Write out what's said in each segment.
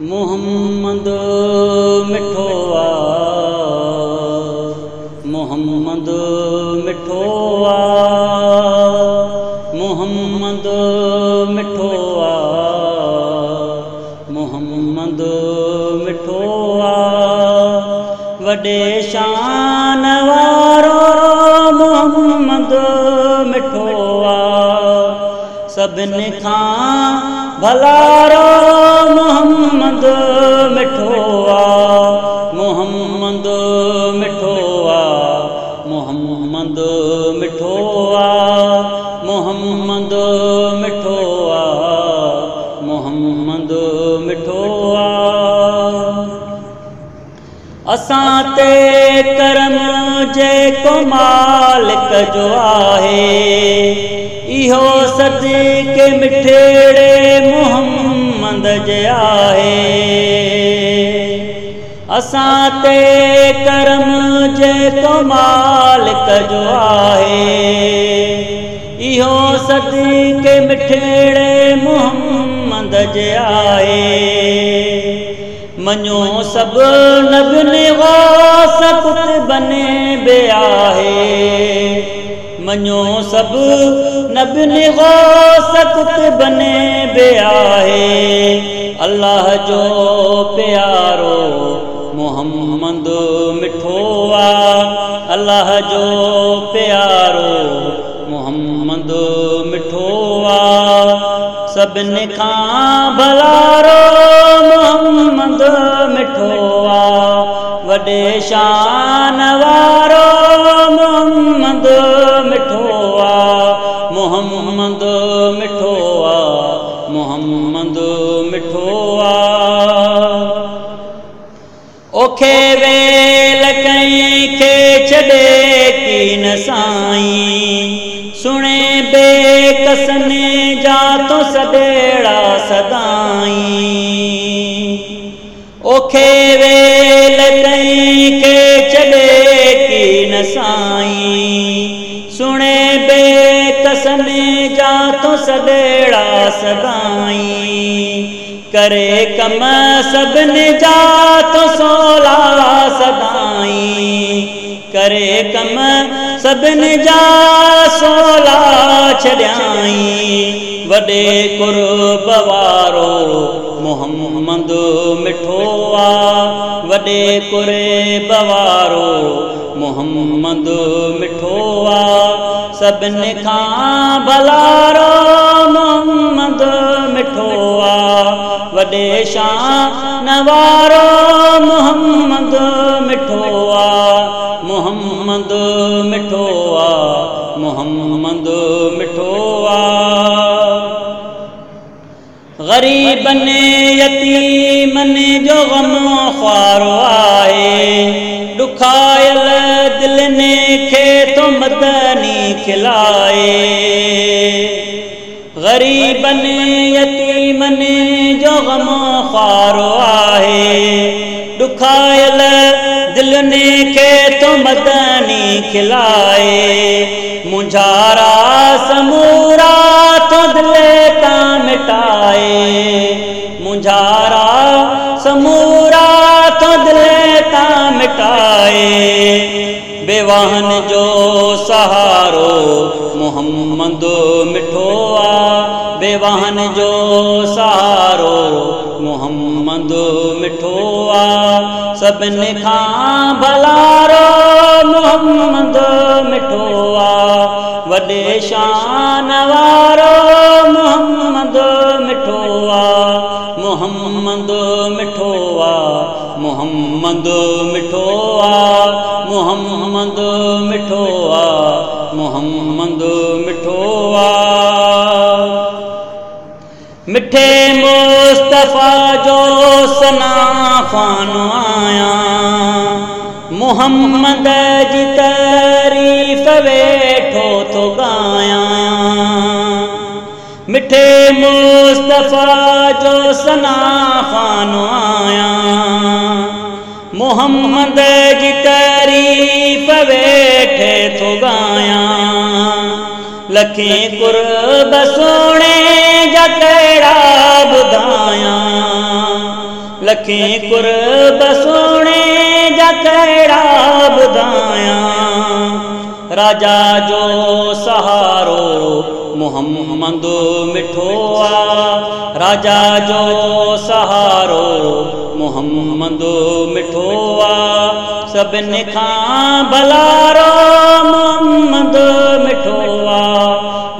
محمد مٺو آ محمد مٺو آ محمد مٺو آ محمد مٺو آ وڏي شان وارو محمد مٺو آ سڀني کان ڀلارو محمد مٺو آ محمد مٺو آ محمد مٺو آ محمد مٺو آ محمد مٺو آ اسان تي ڪرم جيڪو مالڪ جو آهي اهو صدقي مٺيڙي محمد جي آهي. اسان تي ڪرم جيڪو مالڪ جو آهي. اهو صدقي مٺيڙي محمد جي آهي. مڃو سڀ نبن واس پت بني بي آهي. مڃو سڀ نبن غوثت بنے بے آئے اللہ جو پیارو محمد مٹھو آ اللہ جو پیارو محمد مٹھو آ سب کھاں بھلارو محمد مٹھو آ وڈے شانوارو محمد مٹھو محمد مٹھوا اوکھے ویل کئی کے چھڑے کی نسائی سنے بے کسنے جا تو سڈیڑا سدائی اوکھے ویل کئی کے چھڑے کی نسائی میں جا تو سدیڑا سدائی۔ کرے کم سب نے جا تو سولا سدائی۔ کرے کم سب نے جا سولہ چھڈیائیں وڈے قرب وارو محمد مٹھو آ وڈے قرب وارو محمد مٹھو آ سب نے کھاں بلارو محمد مٹھوا وڈے شان نوارو محمد مٹھوا محمد مٹھوا محمد مٹھوا غریب نے یتیم نے جو غم خوارو آئے ڈکھائل دل نے کھے تو مدنی کھلائے غریبن یتیمن جو غم خارو آئے دکھائل، دل نے کے تو مدنی کھلائے۔ مجھارا سمورا تو دل تا مٹائے۔ مجھارا سمورا تو دل تا مٹائے۔ بیوان جو محمد مٺو آ بيواهن جو سهارو محمد مٺو آ سڀني کان ڀلارو محمد مٺو آ وڏي شان وارو. محمد مٺو آ محمد مٺو آ محمد مٺو آ محمد مٺو آ محمد مٹھو مٹھے مصطفیٰ جو سنا فان آیا محمد جی تعریف ویٹھو تو گایا مٹھے مصطفیٰ جو سنا فان آیا محمد جی تعریف ویٹھے تو گایا لکھیں قرب سونے جا تیرا بدایا لکھیں قرب سونے جا تیرا بدایا راجا جو سہارو محمد مٹھوا راجا جو سہارو محمد مٹھوا سب کھاں بلارو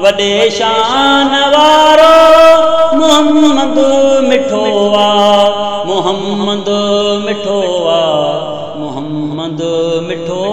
وڏي شان وارو محمد مٺو محمد مٺو محمد مٺو